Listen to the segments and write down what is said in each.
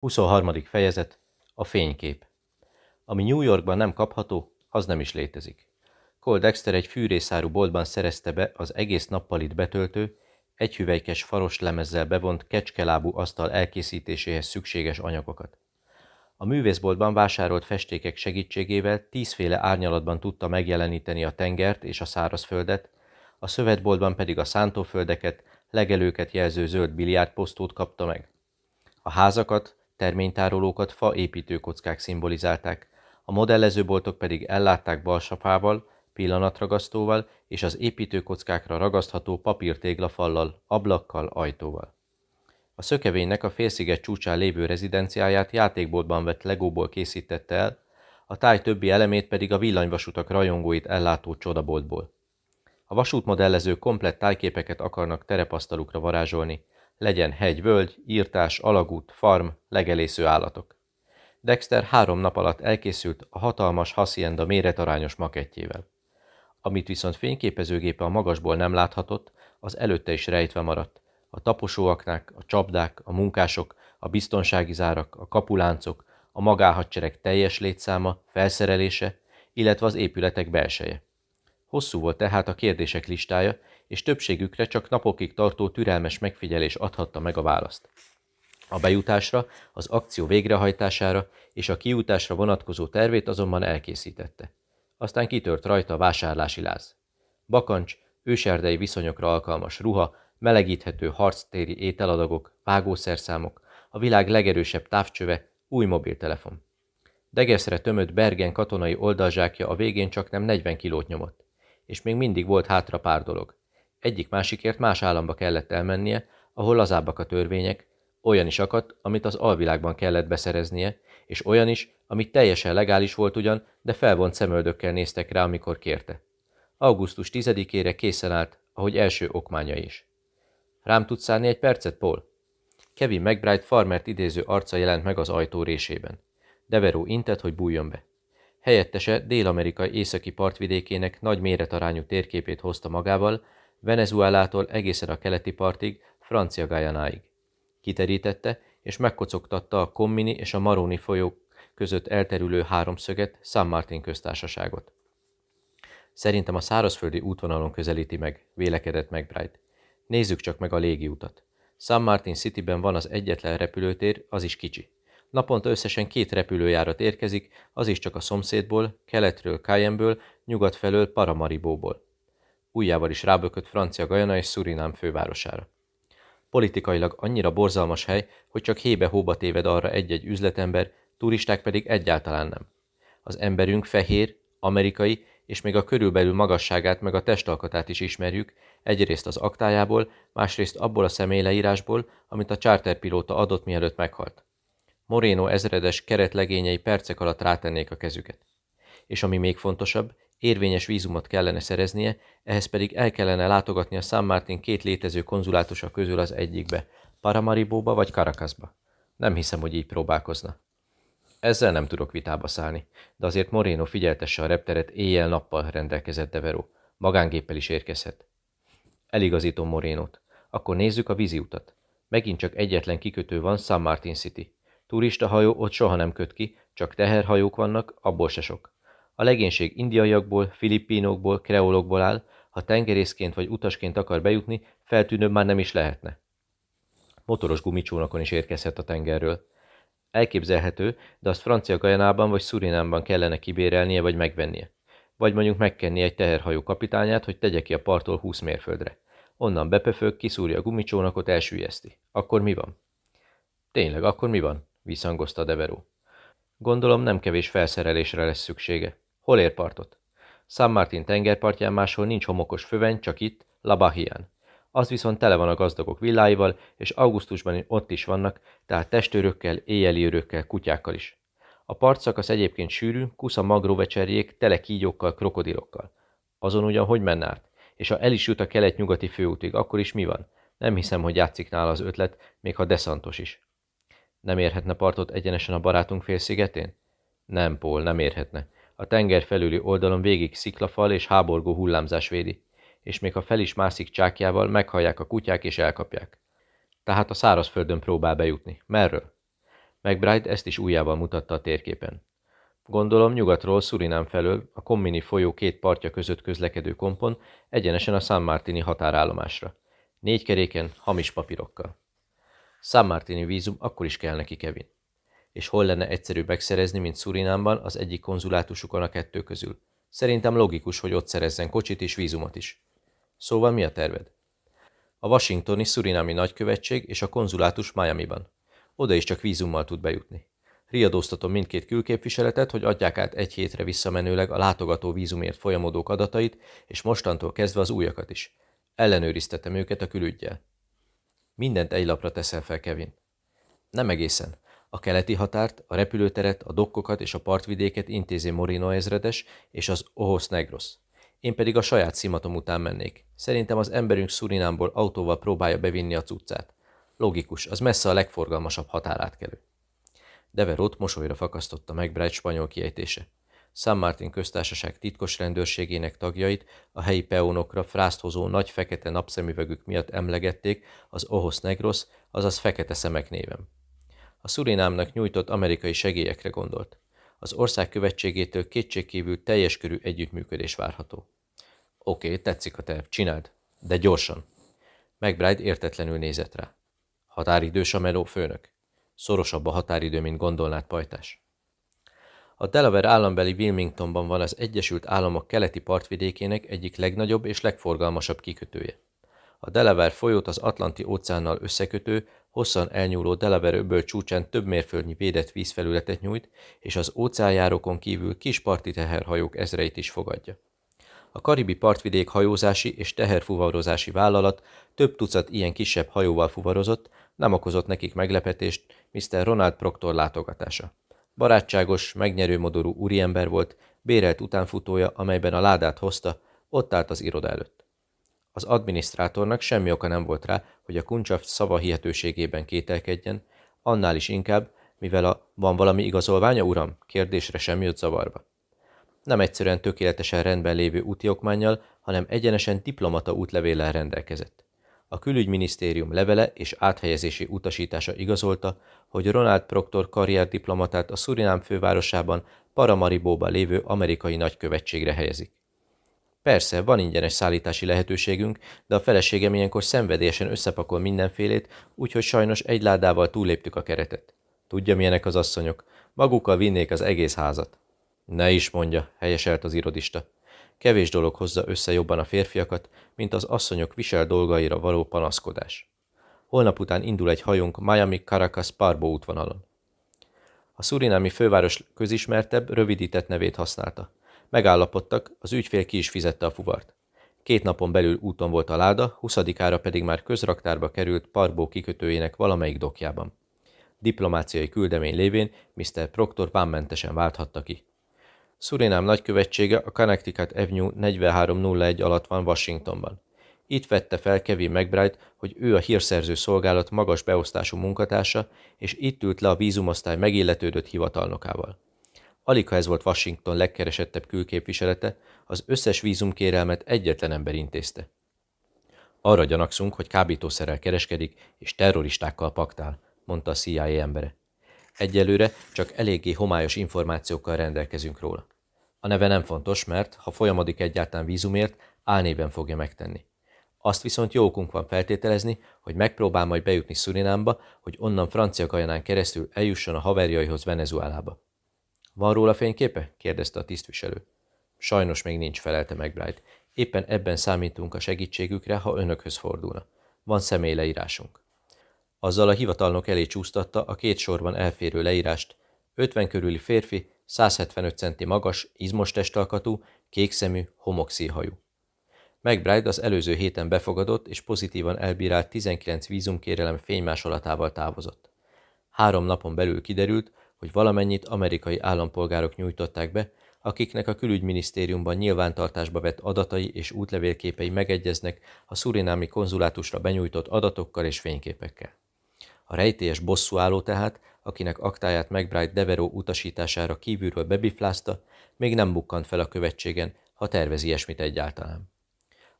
23. fejezet A fénykép Ami New Yorkban nem kapható, az nem is létezik. Cole Dexter egy fűrészáru boltban szerezte be az egész nappalit betöltő, egy hüvelykes faros lemezzel bevont kecskelábú asztal elkészítéséhez szükséges anyagokat. A művészboltban vásárolt festékek segítségével tízféle árnyalatban tudta megjeleníteni a tengert és a szárazföldet, a szövetboltban pedig a szántóföldeket, legelőket jelző zöld biliárdposztót kapta meg. A házakat, terménytárolókat fa építőkockák szimbolizálták, a modellezőboltok pedig ellátták balsafával, pillanatragasztóval és az építőkockákra ragasztható papírtéglafallal, ablakkal, ajtóval. A szökevénynek a félsziget csúcsán lévő rezidenciáját játékboltban vett legóból készítette el, a táj többi elemét pedig a villanyvasutak rajongóit ellátó csodaboltból. A vasútmodellezők komplett tájképeket akarnak terepasztalukra varázsolni, legyen hegy, völgy, írtás, alagút, farm, legelésző állatok. Dexter három nap alatt elkészült a hatalmas hacienda méretarányos makettjével. Amit viszont fényképezőgépe a magasból nem láthatott, az előtte is rejtve maradt. A taposóaknák, a csapdák, a munkások, a biztonsági zárak, a kapuláncok, a magáhadsereg teljes létszáma, felszerelése, illetve az épületek belseje. Hosszú volt tehát a kérdések listája, és többségükre csak napokig tartó türelmes megfigyelés adhatta meg a választ. A bejutásra, az akció végrehajtására és a kijutásra vonatkozó tervét azonban elkészítette. Aztán kitört rajta a vásárlási láz. Bakancs, őserdei viszonyokra alkalmas ruha, melegíthető harctéri ételadagok, vágószerszámok, a világ legerősebb távcsöve, új mobiltelefon. Degeszre tömött Bergen katonai oldalzsákja a végén csak nem 40 kilót nyomott, és még mindig volt hátra pár dolog. Egyik másikért más államba kellett elmennie, ahol lazábbak a törvények, olyan is akadt, amit az alvilágban kellett beszereznie, és olyan is, amit teljesen legális volt ugyan, de felvont szemöldökkel néztek rá, amikor kérte. Augusztus 10-ére készen állt, ahogy első okmánya is. Rám tudsz szállni egy percet, Paul? Kevin McBride farmert idéző arca jelent meg az ajtó résében. Deveró intett, hogy bújjon be. Helyettese Dél-Amerika északi partvidékének nagy méretarányú térképét hozta magával, Venezuelától egészen a keleti partig, Francia Gajanáig. Kiterítette, és megkocogtatta a Kommini és a Maroni folyók között elterülő háromszöget, San Martin köztársaságot. Szerintem a szárazföldi útvonalon közelíti meg, vélekedett McBride. Nézzük csak meg a légiutat. San Martin Cityben van az egyetlen repülőtér, az is kicsi. Naponta összesen két repülőjárat érkezik, az is csak a szomszédból, keletről Cayenneből, nyugat felől Paramaribóból. Újjával is rábökött Francia Gajana és Surinám fővárosára. Politikailag annyira borzalmas hely, hogy csak hébe-hóba téved arra egy-egy üzletember, turisták pedig egyáltalán nem. Az emberünk fehér, amerikai, és még a körülbelül magasságát meg a testalkatát is ismerjük, egyrészt az aktájából, másrészt abból a személyleírásból, amit a charterpilóta adott mielőtt meghalt. Moreno ezredes keretlegényei percek alatt rátennék a kezüket. És ami még fontosabb, érvényes vízumot kellene szereznie, ehhez pedig el kellene látogatni a San Martin két létező konzulátusa közül az egyikbe, Paramaribóba vagy Caracasba. Nem hiszem, hogy így próbálkozna. Ezzel nem tudok vitába szállni, de azért Moreno figyeltesse a repteret éjjel-nappal rendelkezett Devero. Magángéppel is érkezhet. Eligazítom Morénot. Akkor nézzük a víziutat. Megint csak egyetlen kikötő van San Martin City. Turista hajó ott soha nem köt ki, csak teherhajók vannak, abból se sok. A legénység indiaiakból, filippínokból, kreolokból áll, ha tengerészként vagy utasként akar bejutni, feltűnőbb már nem is lehetne. Motoros gumicsónakon is érkezhet a tengerről. Elképzelhető, de azt francia Gajanában vagy Szurinámban kellene kibérelnie vagy megvennie. Vagy mondjuk megkenni egy teherhajó kapitányát, hogy tegye ki a parttól 20 mérföldre. Onnan bepöfög, kiszúrja a gumicsónakot, elsüllyeszti. Akkor mi van? Tényleg, akkor mi van? visszhangozta Deveró. Gondolom nem kevés felszerelésre lesz szüksége. Hol ér partot? San Martin tengerpartján máshol nincs homokos föveny, csak itt, La Bahian. Az viszont tele van a gazdagok villáival, és augusztusban ott is vannak, tehát testőrökkel, éjjeli őrökkel, kutyákkal is. A partszakasz egyébként sűrű, kusza magróvecserjék, tele kígyókkal, krokodilokkal. Azon ugyan hogy menne át? És ha el is jut a kelet-nyugati főútig, akkor is mi van? Nem hiszem, hogy játszik nála az ötlet, még ha deszantos is. Nem érhetne partot egyenesen a barátunk félszigetén? Nem, Paul, nem érhetne. A tenger felüli oldalon végig sziklafal és háborgó hullámzás védi, és még ha fel is mászik csákjával, meghallják a kutyák és elkapják. Tehát a szárazföldön próbál bejutni. Merről? McBride ezt is újjával mutatta a térképen. Gondolom nyugatról Surinám felől a Kommini folyó két partja között közlekedő kompon egyenesen a San Martini határállomásra. Négy keréken, hamis papírokkal. San Martini vízum akkor is kell neki, Kevin. És hol lenne egyszerűbb megszerezni, mint Szurinámban, az egyik konzulátusukon a kettő közül? Szerintem logikus, hogy ott szerezzen kocsit és vízumot is. Szóval mi a terved? A washingtoni szurinámi nagykövetség és a konzulátus Miami-ban. Oda is csak vízummal tud bejutni. Riadóztatom mindkét külképviseletet, hogy adják át egy hétre visszamenőleg a látogató vízumért folyamodók adatait, és mostantól kezdve az újakat is. Ellenőriztetem őket a külügyjel. Mindent egy lapra teszel fel, Kevin. Nem egészen. A keleti határt, a repülőteret, a dokkokat és a partvidéket intézi Morino ezredes és az Ohos Negros. Én pedig a saját szimatom után mennék. Szerintem az emberünk Szurinámból autóval próbálja bevinni a cuccát. Logikus, az messze a legforgalmasabb határátkelő. Deverót mosolyra fakasztotta meg Bright spanyol kiejtése. San Martin köztársaság titkos rendőrségének tagjait a helyi peónokra frásthozó nagy fekete napszemüvegük miatt emlegették az Ohos Negros, azaz fekete szemek névem. A Szurinámnak nyújtott amerikai segélyekre gondolt. Az ország követségétől kétségkívül teljes körű együttműködés várható. Oké, okay, tetszik a terv, csináld, de gyorsan. McBride értetlenül nézett rá. Határidős a meló főnök. Szorosabb a határidő, mint gondolnád pajtás. A Delaware állambeli Wilmingtonban van az Egyesült Államok keleti partvidékének egyik legnagyobb és legforgalmasabb kikötője. A Delaware folyót az Atlanti óceánnal összekötő, hosszan elnyúló Delaware öböl csúcsán több mérföldnyi védett vízfelületet nyújt, és az óceánjárókon kívül kis parti teherhajók ezreit is fogadja. A karibi partvidék hajózási és teherfuvarozási vállalat több tucat ilyen kisebb hajóval fuvarozott, nem okozott nekik meglepetést Mr. Ronald Proctor látogatása. Barátságos, megnyerő modorú úriember volt, bérelt utánfutója, amelyben a ládát hozta, ott állt az iroda előtt. Az adminisztrátornak semmi oka nem volt rá, hogy a kuncsaft szava hihetőségében kételkedjen, annál is inkább, mivel a van valami igazolványa, uram? Kérdésre sem jött zavarba. Nem egyszerűen tökéletesen rendben lévő úti okmányjal, hanem egyenesen diplomata útlevéllel rendelkezett. A külügyminisztérium levele és áthelyezési utasítása igazolta, hogy Ronald Proctor karrierdiplomatát a Surinám fővárosában Paramaribóban lévő amerikai nagykövetségre helyezik. Persze, van ingyenes szállítási lehetőségünk, de a feleségem ilyenkor szenvedélyesen összepakol mindenfélét, úgyhogy sajnos egy ládával túléptük a keretet. Tudja, milyenek az asszonyok. Magukkal vinnék az egész házat. Ne is mondja, helyeselt az irodista. Kevés dolog hozza össze jobban a férfiakat, mint az asszonyok visel dolgaira való panaszkodás. Holnap után indul egy hajónk Miami-Caracas Parbo útvonalon. A szurinámi főváros közismertebb, rövidített nevét használta. Megállapodtak, az ügyfél ki is fizette a fuvart. Két napon belül úton volt a láda, huszadikára pedig már közraktárba került Parbó kikötőjének valamelyik dokjában. Diplomáciai küldemény lévén Mr. Proctor vámmentesen válthatta ki. Surinám nagykövetsége a Connecticut Avenue 4301 alatt van Washingtonban. Itt vette fel Kevin McBride, hogy ő a hírszerző szolgálat magas beosztású munkatársa, és itt ült le a vízumosztály megilletődött hivatalnokával. Alig ha ez volt Washington legkeresettebb külképviselete, az összes vízumkérelmet egyetlen ember intézte. Arra gyanakszunk, hogy kábítószerrel kereskedik és terroristákkal paktál, mondta a CIA embere. Egyelőre csak eléggé homályos információkkal rendelkezünk róla. A neve nem fontos, mert ha folyamodik egyáltalán vízumért, álnéven fogja megtenni. Azt viszont jó van feltételezni, hogy megpróbál majd bejutni Szurinámba, hogy onnan Francia Gajanán keresztül eljusson a haverjaihoz Venezuelába. Van róla fényképe? kérdezte a tisztviselő. Sajnos még nincs, felelte McBride. Éppen ebben számítunk a segítségükre, ha önökhöz fordulna. Van személyleírásunk. Azzal a hivatalnok elé csúsztatta a két sorban elférő leírást. 50 körüli férfi, 175 centi magas, izmos testalkatú, kékszemű, homokszíhajú. McBride az előző héten befogadott és pozitívan elbírált 19 vízumkérelem fénymásolatával távozott. Három napon belül kiderült, hogy valamennyit amerikai állampolgárok nyújtották be, akiknek a külügyminisztériumban nyilvántartásba vett adatai és útlevélképei megegyeznek a szurinámi konzulátusra benyújtott adatokkal és fényképekkel. A rejtélyes bosszúálló tehát, akinek aktáját McBride Deveró utasítására kívülről bebiflázta, még nem bukkant fel a követségen, ha tervezi ilyesmit egyáltalán.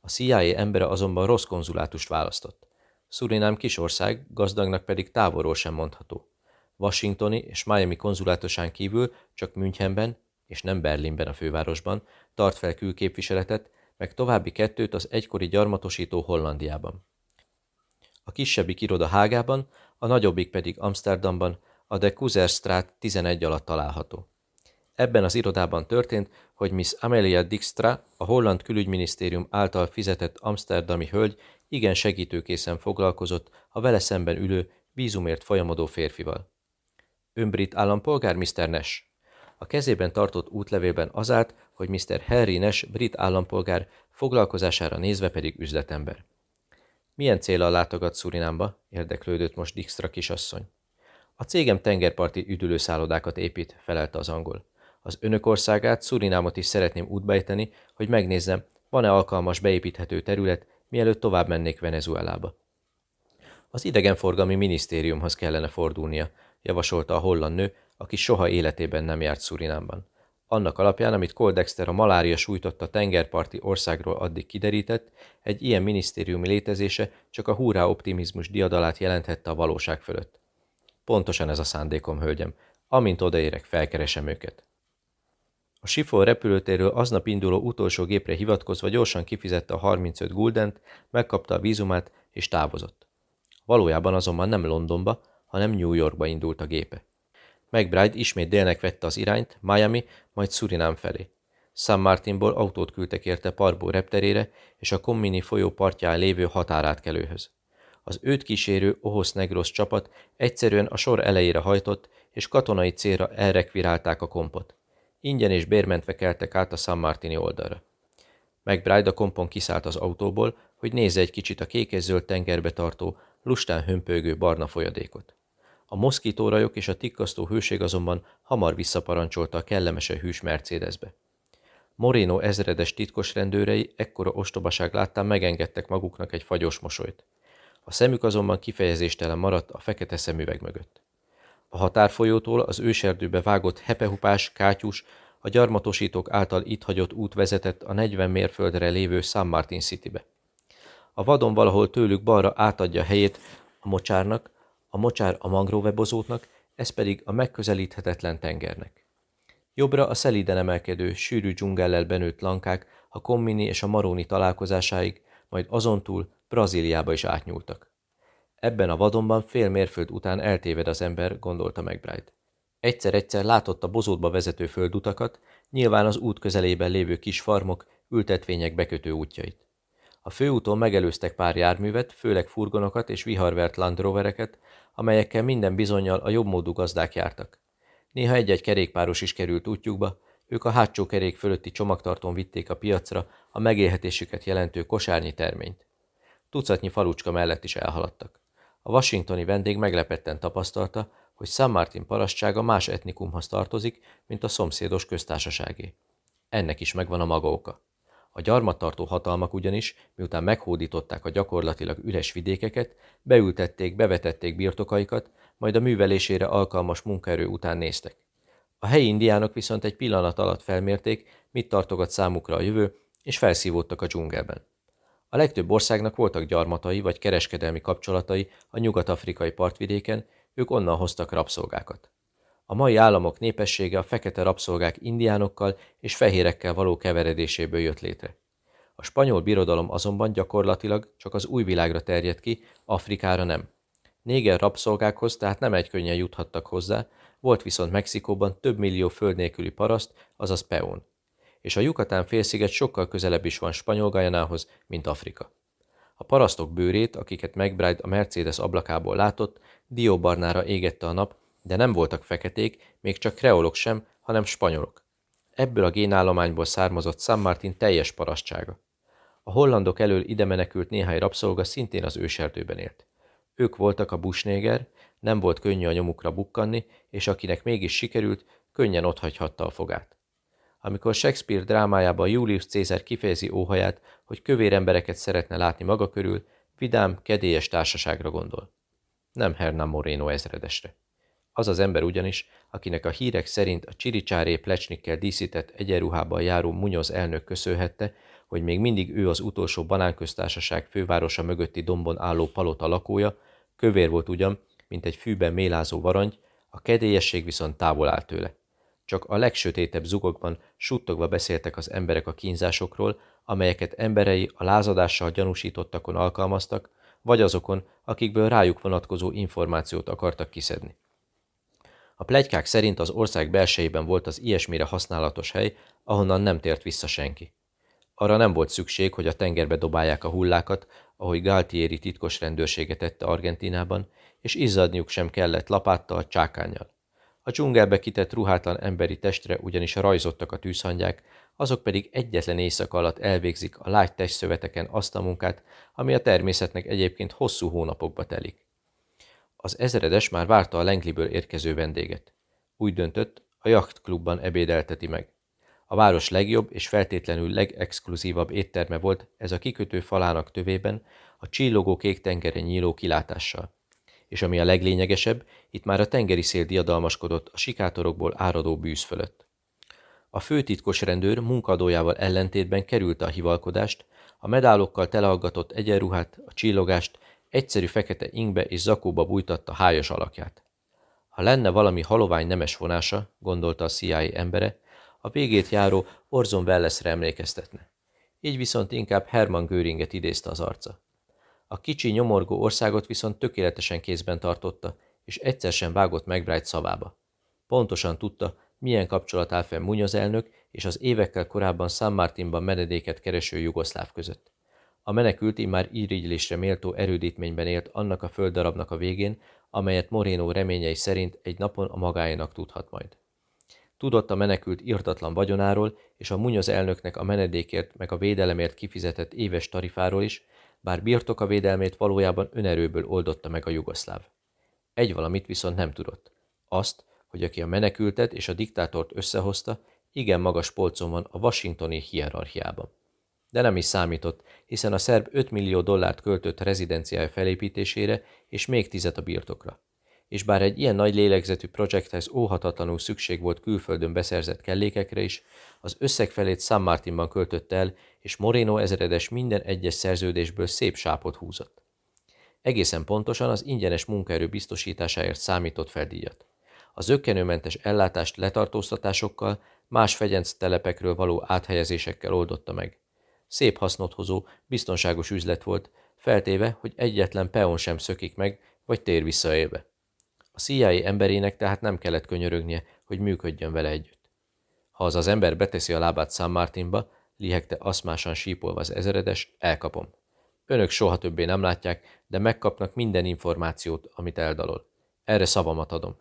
A CIA embere azonban rossz konzulátust választott. Surinám kisország, gazdagnak pedig távolról sem mondható. Washingtoni és Miami konzulátosán kívül csak Münchenben, és nem Berlinben a fővárosban, tart fel külképviseletet, meg további kettőt az egykori gyarmatosító Hollandiában. A kisebbik iroda Hágában, a nagyobbik pedig Amsterdamban, a de Kuzerstraat 11 alatt található. Ebben az irodában történt, hogy Miss Amelia Dijkstra, a holland külügyminisztérium által fizetett amsterdami hölgy igen segítőkészen foglalkozott a vele szemben ülő, vízumért folyamodó férfival. Ön brit állampolgár, Mr. Nash? A kezében tartott útlevélben az állt, hogy Mr. Harry Nash brit állampolgár, foglalkozására nézve pedig üzletember. Milyen célral látogat Szurinámba? érdeklődött most Dijkstra kisasszony. A cégem tengerparti üdülőszállodákat épít, felelte az angol. Az önök országát, Szurinámot is szeretném útbejteni, hogy megnézzem, van-e alkalmas beépíthető terület, mielőtt tovább mennék Venezuelába. Az idegenforgalmi minisztériumhoz kellene fordulnia, javasolta a holland nő, aki soha életében nem járt Szurinámban. Annak alapján, amit Coldexter a malária sújtotta tengerparti országról addig kiderített, egy ilyen minisztériumi létezése csak a húrá optimizmus diadalát jelenthette a valóság fölött. Pontosan ez a szándékom, hölgyem. Amint odaérek, felkeresem őket. A Sifon repülőtérről aznap induló utolsó gépre hivatkozva gyorsan kifizette a 35 guldent, megkapta a vízumát és távozott. Valójában azonban nem Londonba, hanem New Yorkba indult a gépe. McBride ismét délnek vette az irányt, Miami, majd Surinam felé. San Martinból autót küldtek érte Parbó repterére és a Kommini folyó partján lévő határátkelőhöz. Az őt kísérő Ohos Negros csapat egyszerűen a sor elejére hajtott, és katonai célra elrekvirálták a kompot. Ingyen és bérmentve keltek át a San Martini oldalra. McBride a kompon kiszállt az autóból, hogy nézze egy kicsit a kékes-zöld tengerbe tartó, lustán hömpölygő barna folyadékot. A moszkítórajok és a tikkasztó hőség azonban hamar visszaparancsolta a kellemese hűs Mercedesbe. Moreno ezredes titkos rendőrei ekkora ostobaság láttán megengedtek maguknak egy fagyos mosolyt. A szemük azonban kifejezéstelen maradt a fekete szemüveg mögött. A határfolyótól az őserdőbe vágott hepehupás, kátyus, a gyarmatosítók által itt hagyott út vezetett a 40 mérföldre lévő San Martin Citybe. A vadon valahol tőlük balra átadja helyét a mocsárnak, a mocsár a mangrovebozótnak, ez pedig a megközelíthetetlen tengernek. Jobbra a szelíden emelkedő, sűrű dzsungellel benőtt lankák a Kommini és a Maróni találkozásáig, majd azon túl Brazíliába is átnyúltak. Ebben a vadonban fél mérföld után eltéved az ember, gondolta McBride. Egyszer-egyszer látott a bozótba vezető földutakat, nyilván az út közelében lévő kis farmok, ültetvények bekötő útjait. A főúton megelőztek pár járművet, főleg furgonokat és viharvert Land Rovereket, amelyekkel minden bizonyal a jobbmódú gazdák jártak. Néha egy-egy kerékpáros is került útjukba, ők a hátsó kerék fölötti csomagtartón vitték a piacra a megélhetésüket jelentő kosárnyi terményt. Tucatnyi falucska mellett is elhaladtak. A washingtoni vendég meglepetten tapasztalta, hogy San Martin parasztsága más etnikumhoz tartozik, mint a szomszédos köztársaságé. Ennek is megvan a maga oka. A gyarmattartó hatalmak ugyanis, miután meghódították a gyakorlatilag üres vidékeket, beültették, bevetették birtokaikat, majd a művelésére alkalmas munkaerő után néztek. A helyi indiánok viszont egy pillanat alatt felmérték, mit tartogat számukra a jövő, és felszívódtak a dzsungelben. A legtöbb országnak voltak gyarmatai vagy kereskedelmi kapcsolatai a nyugat-afrikai partvidéken, ők onnan hoztak rabszolgákat. A mai államok népessége a fekete rabszolgák indiánokkal és fehérekkel való keveredéséből jött létre. A spanyol birodalom azonban gyakorlatilag csak az új világra terjedt ki, Afrikára nem. Néger rabszolgákhoz tehát nem egy könnyen juthattak hozzá, volt viszont Mexikóban több millió föld nélküli paraszt, azaz peón. És a Yucatán félsziget sokkal közelebb is van Spanyol Gajanához, mint Afrika. A parasztok bőrét, akiket McBride a Mercedes ablakából látott, dióbarnára égette a nap, de nem voltak feketék, még csak kreolok sem, hanem spanyolok. Ebből a génállományból származott San Martin teljes parasztsága. A hollandok elől ide menekült néhány rabszolga szintén az őserdőben élt. Ők voltak a busnéger, nem volt könnyű a nyomukra bukkanni, és akinek mégis sikerült, könnyen otthagyhatta a fogát. Amikor Shakespeare drámájában Julius Caesar kifejezi óhaját, hogy kövér embereket szeretne látni maga körül, vidám, kedélyes társaságra gondol. Nem Hernán Moreno ezredesre. Az az ember ugyanis, akinek a hírek szerint a csiricsáré plecsnikkel díszített egyenruhában járó Munyoz elnök köszönhette, hogy még mindig ő az utolsó banánköztársaság fővárosa mögötti dombon álló palota lakója, kövér volt ugyan, mint egy fűben mélázó varangy, A kedélyesség viszont távol áll tőle. Csak a legsötétebb zugokban suttogva beszéltek az emberek a kínzásokról, amelyeket emberei a lázadással gyanúsítottakon alkalmaztak, vagy azokon, akikből rájuk vonatkozó információt akartak kiszedni. A plegykák szerint az ország belsejében volt az ilyesmire használatos hely, ahonnan nem tért vissza senki. Arra nem volt szükség, hogy a tengerbe dobálják a hullákat, ahogy Galtieri titkos rendőrsége tette Argentinában, és izzadniuk sem kellett lapáttal, csákányjal. A dzsungelbe kitett ruhátlan emberi testre ugyanis rajzottak a tűzhangyák, azok pedig egyetlen éjszaka alatt elvégzik a lágy testszöveteken azt a munkát, ami a természetnek egyébként hosszú hónapokba telik. Az ezredes már várta a Lengliből érkező vendéget. Úgy döntött, a jachtklubban ebédelteti meg. A város legjobb és feltétlenül legexkluzívabb étterme volt ez a kikötő falának tövében, a csillogó kék tengeren nyíló kilátással. És ami a leglényegesebb, itt már a tengeri szél diadalmaskodott a sikátorokból áradó bűz fölött. A főtitkos rendőr munkadójával ellentétben kerülte a hivalkodást, a medálokkal teleaggatott egyenruhát, a csillogást, egyszerű fekete ingbe és zakóba bújtatta hájas alakját. Ha lenne valami halovány nemes vonása, gondolta a CIA embere, a végét járó Orzon Wellesre emlékeztetne. Így viszont inkább Hermann Göringet idézte az arca. A kicsi nyomorgó országot viszont tökéletesen kézben tartotta, és egyszer sem vágott McBride szavába. Pontosan tudta, milyen kapcsolat áll fenn Munoz elnök és az évekkel korábban San Martinban menedéket kereső jugoszláv között. A menekült már írigylésre méltó erődítményben élt annak a földdarabnak a végén, amelyet Moreno reményei szerint egy napon a magáénak tudhat majd. Tudott a menekült írtatlan vagyonáról és a Munoz elnöknek a menedékért meg a védelemért kifizetett éves tarifáról is, bár birtok a védelmét valójában önerőből oldotta meg a jugoszláv. Egy valamit viszont nem tudott. Azt, hogy aki a menekültet és a diktátort összehozta, igen magas polcon van a washingtoni hierarchiában. De nem is számított, hiszen a szerb 5 millió dollárt költött rezidenciája felépítésére, és még tizet a birtokra. És bár egy ilyen nagy lélegzetű projekthez óhatatlanul szükség volt külföldön beszerzett kellékekre is, az összeg felét San Martinban költött el, és Moreno ezredes minden egyes szerződésből szép sápot húzott. Egészen pontosan az ingyenes munkaerő biztosításáért számított fel díjat. Az ökkenőmentes ellátást letartóztatásokkal, más fegyenc telepekről való áthelyezésekkel oldotta meg. Szép hasznot hozó, biztonságos üzlet volt, feltéve, hogy egyetlen peon sem szökik meg, vagy tér visszaélve. A CIA emberének tehát nem kellett könyörögnie, hogy működjön vele együtt. Ha az az ember beteszi a lábát San Martinba, lihegte aszmásan sípolva az ezeredes, elkapom. Önök soha többé nem látják, de megkapnak minden információt, amit eldalol. Erre szavamat adom.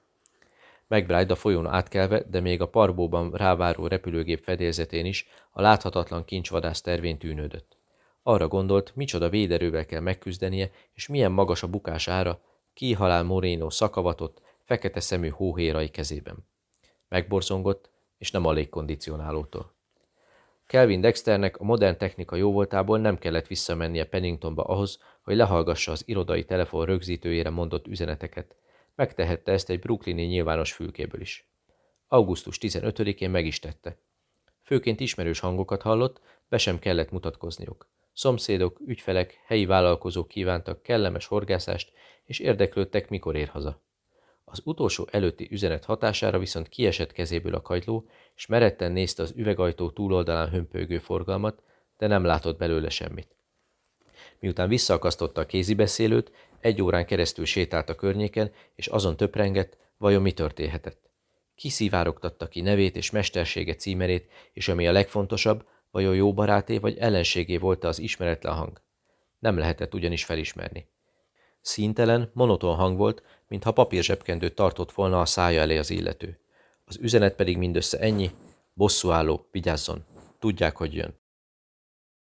McBride a folyón átkelve, de még a parbóban ráváró repülőgép fedélzetén is a láthatatlan kincsvadász tervén tűnődött. Arra gondolt, micsoda véderővel kell megküzdenie, és milyen magas a bukás ára, kihalál Moreno szakavatott, fekete szemű hóhérai kezében. Megborzongott, és nem a légkondicionálótól. Kelvin Dexternek a modern technika jóvoltából nem kellett visszamennie Penningtonba ahhoz, hogy lehallgassa az irodai telefon rögzítőjére mondott üzeneteket, Megtehette ezt egy brooklyni nyilvános fülkéből is. Augusztus 15-én meg is tette. Főként ismerős hangokat hallott, be sem kellett mutatkozniuk. Szomszédok, ügyfelek, helyi vállalkozók kívántak kellemes horgászást, és érdeklődtek, mikor ér haza. Az utolsó előtti üzenet hatására viszont kiesett kezéből a kagyló, és meretten nézte az üvegajtó túloldalán hömpölygő forgalmat, de nem látott belőle semmit. Miután visszaakasztotta a kézibeszélőt, egy órán keresztül sétált a környéken, és azon töprengett, vajon mi történhetett. Kiszivárogtatta ki nevét és mestersége címerét, és ami a legfontosabb, vajon jó baráté vagy ellenségé volt-e az ismeretlen hang. Nem lehetett ugyanis felismerni. Színtelen, monoton hang volt, mintha papírzsebkendőt tartott volna a szája elé az illető. Az üzenet pedig mindössze ennyi, bosszúálló, vigyázzon, tudják, hogy jön.